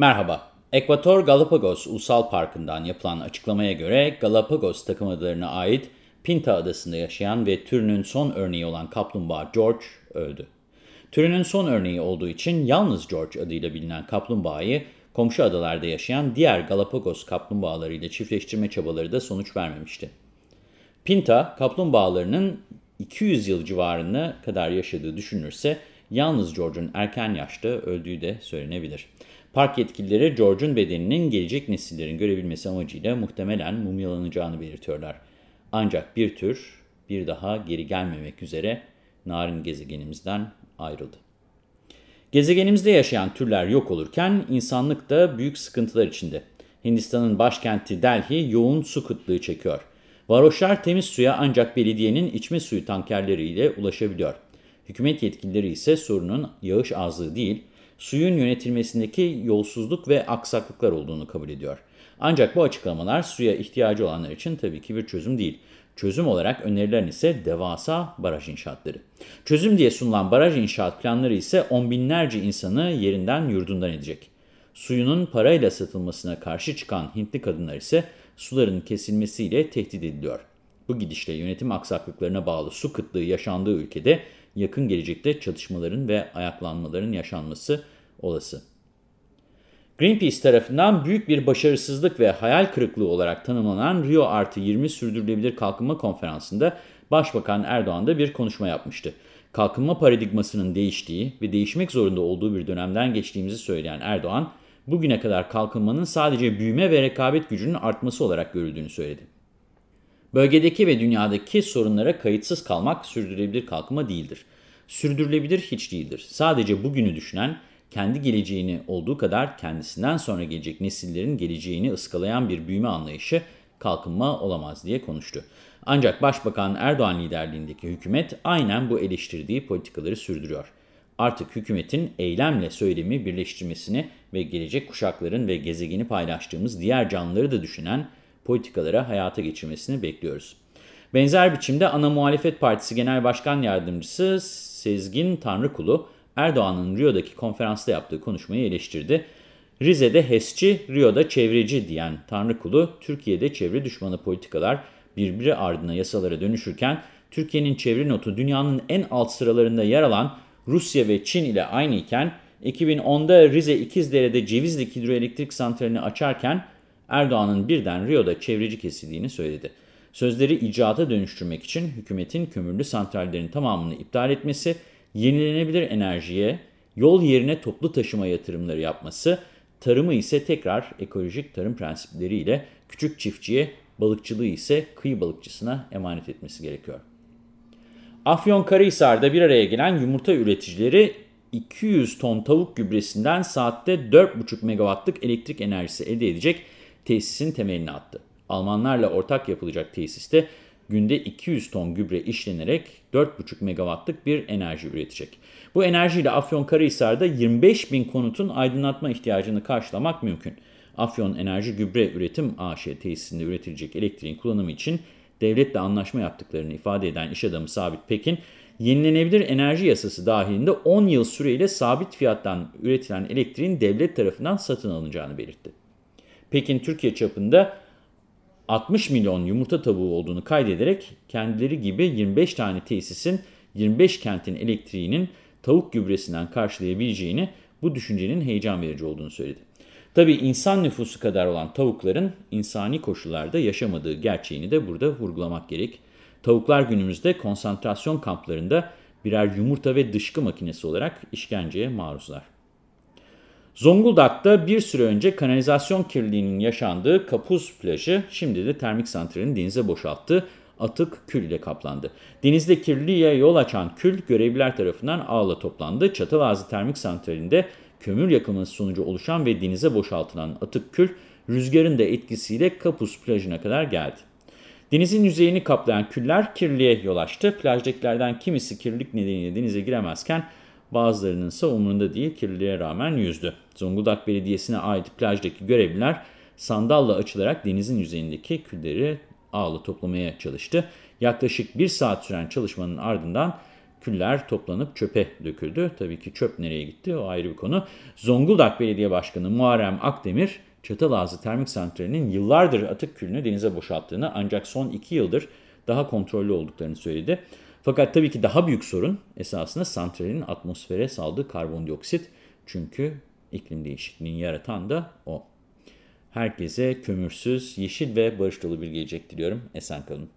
Merhaba. Ekvator Galapagos Ulusal Parkı'ndan yapılan açıklamaya göre Galapagos takım adalarına ait Pinta Adası'nda yaşayan ve türünün son örneği olan kaplumbağa George öldü. Türünün son örneği olduğu için yalnız George adıyla bilinen kaplumbağayı komşu adalarda yaşayan diğer Galapagos kaplumbağalarıyla çiftleştirme çabaları da sonuç vermemişti. Pinta kaplumbağalarının 200 yıl civarına kadar yaşadığı düşünülürse yalnız George'un erken yaşta öldüğü de söylenebilir. Park yetkilileri George'un bedeninin gelecek nesillerin görebilmesi amacıyla muhtemelen mumyalanacağını belirtiyorlar. Ancak bir tür bir daha geri gelmemek üzere narin gezegenimizden ayrıldı. Gezegenimizde yaşayan türler yok olurken insanlık da büyük sıkıntılar içinde. Hindistan'ın başkenti Delhi yoğun su kıtlığı çekiyor. Varoşlar temiz suya ancak belediyenin içme suyu tankerleriyle ulaşabiliyor. Hükümet yetkilileri ise sorunun yağış azlığı değil, suyun yönetilmesindeki yolsuzluk ve aksaklıklar olduğunu kabul ediyor. Ancak bu açıklamalar suya ihtiyacı olanlar için tabii ki bir çözüm değil. Çözüm olarak önerilen ise devasa baraj inşaatları. Çözüm diye sunulan baraj inşaat planları ise on binlerce insanı yerinden yurdundan edecek. Suyunun parayla satılmasına karşı çıkan Hintli kadınlar ise suların kesilmesiyle tehdit ediliyor. Bu gidişle yönetim aksaklıklarına bağlı su kıtlığı yaşandığı ülkede yakın gelecekte çatışmaların ve ayaklanmaların yaşanması olası. Greenpeace tarafından büyük bir başarısızlık ve hayal kırıklığı olarak tanımlanan Rio Artı 20 Sürdürülebilir Kalkınma Konferansı'nda Başbakan Erdoğan da bir konuşma yapmıştı. Kalkınma paradigmasının değiştiği ve değişmek zorunda olduğu bir dönemden geçtiğimizi söyleyen Erdoğan, bugüne kadar kalkınmanın sadece büyüme ve rekabet gücünün artması olarak görüldüğünü söyledi. Bölgedeki ve dünyadaki sorunlara kayıtsız kalmak sürdürülebilir kalkınma değildir. Sürdürülebilir hiç değildir. Sadece bugünü düşünen, kendi geleceğini olduğu kadar kendisinden sonra gelecek nesillerin geleceğini ıskalayan bir büyüme anlayışı kalkınma olamaz diye konuştu. Ancak Başbakan Erdoğan liderliğindeki hükümet aynen bu eleştirdiği politikaları sürdürüyor. Artık hükümetin eylemle söylemi birleştirmesini ve gelecek kuşakların ve gezegeni paylaştığımız diğer canlıları da düşünen politikalara hayata geçirmesini bekliyoruz. Benzer biçimde ana muhalefet partisi genel başkan yardımcısı Sezgin Tanrıkulu, Erdoğan'ın Rio'daki konferansta yaptığı konuşmayı eleştirdi. Rize'de HES'çi, Rio'da çevreci diyen Tanrıkulu, Türkiye'de çevre düşmanı politikalar birbiri ardına yasalara dönüşürken, Türkiye'nin çevre notu dünyanın en alt sıralarında yer alan Rusya ve Çin ile aynı iken, 2010'da Rize İkizdere'de Cevizli hidroelektrik santralini açarken, Erdoğan'ın birden Rio'da çevreci kesildiğini söyledi. Sözleri icraata dönüştürmek için hükümetin kömürlü santrallerin tamamını iptal etmesi, yenilenebilir enerjiye, yol yerine toplu taşıma yatırımları yapması, tarımı ise tekrar ekolojik tarım prensipleriyle küçük çiftçiye, balıkçılığı ise kıyı balıkçısına emanet etmesi gerekiyor. Afyonkarahisar'da bir araya gelen yumurta üreticileri 200 ton tavuk gübresinden saatte 4,5 megawattlık elektrik enerjisi elde edecek tesisin temelini attı. Almanlarla ortak yapılacak tesiste günde 200 ton gübre işlenerek 4,5 megawattlık bir enerji üretecek. Bu enerjiyle Afyonkarahisar'da 25 bin konutun aydınlatma ihtiyacını karşılamak mümkün. Afyon Enerji Gübre Üretim AŞ tesisinde üretilecek elektriğin kullanımı için devletle anlaşma yaptıklarını ifade eden iş adamı Sabit Pekin, yenilenebilir enerji yasası dahilinde 10 yıl süreyle sabit fiyattan üretilen elektriğin devlet tarafından satın alınacağını belirtti. Pekin Türkiye çapında 60 milyon yumurta tavuğu olduğunu kaydederek kendileri gibi 25 tane tesisin 25 kentin elektriğinin tavuk gübresinden karşılayabileceğini, bu düşüncenin heyecan verici olduğunu söyledi. Tabi insan nüfusu kadar olan tavukların insani koşullarda yaşamadığı gerçeğini de burada vurgulamak gerek. Tavuklar günümüzde konsantrasyon kamplarında birer yumurta ve dışkı makinesi olarak işkenceye maruzlar. Zonguldak'ta bir süre önce kanalizasyon kirliliğinin yaşandığı Kapuz plajı şimdi de termik santralin denize boşalttığı atık kül ile kaplandı. Denizde kirliliğe yol açan kül görevliler tarafından ağla toplandı. Çatalazı Termik Santrali'nde kömür yakılması sonucu oluşan ve denize boşaltılan atık kül rüzgarın da etkisiyle Kapuz plajına kadar geldi. Denizin yüzeyini kaplayan küller kirliliğe yol açtı. Plajdakilerden kimisi kirlilik nedeniyle denize giremezken bazılarının ise umurunda değil kirliliğe rağmen yüzdü. Zonguldak Belediyesi'ne ait plajdaki görevliler sandalla açılarak denizin yüzeyindeki külleri ağlı toplamaya çalıştı. Yaklaşık bir saat süren çalışmanın ardından Küller toplanıp çöpe döküldü. Tabii ki çöp nereye gitti o ayrı bir konu. Zonguldak Belediye Başkanı Muharrem Akdemir, Çatalazı Termik Santrali'nin yıllardır atık külünü denize boşalttığını ancak son iki yıldır daha kontrollü olduklarını söyledi. Fakat tabii ki daha büyük sorun esasında santralin atmosfere saldığı karbondioksit. Çünkü iklim değişikliğini yaratan da o. Herkese kömürsüz, yeşil ve barış dolu bir gelecek diliyorum. Esen kalın.